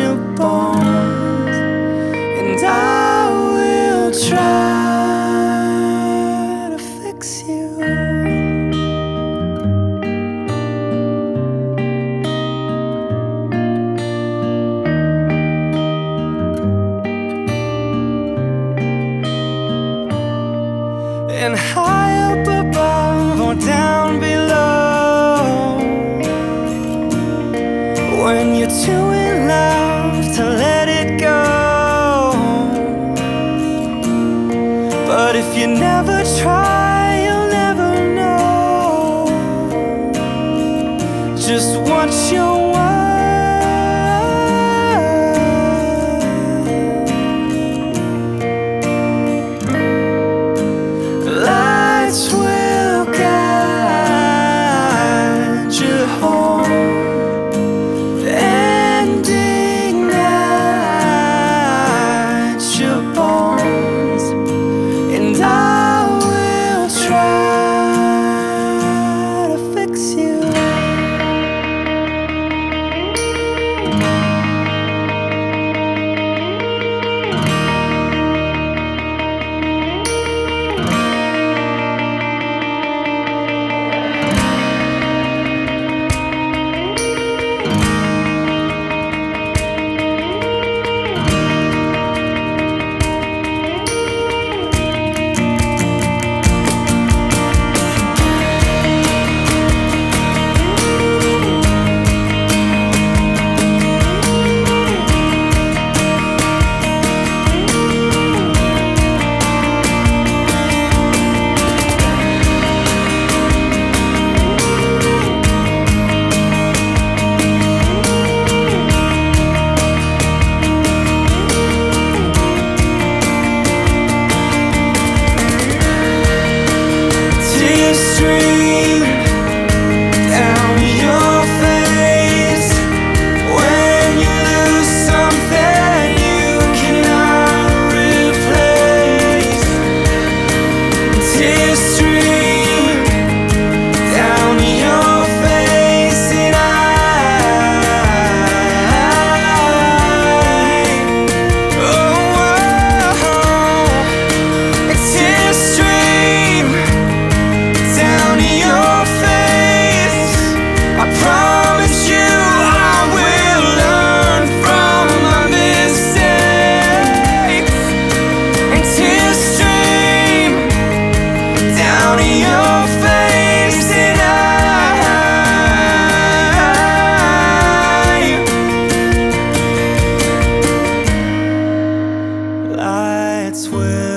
your bones, and I will try to fix you. And high up above or down below, when you're too try. fue.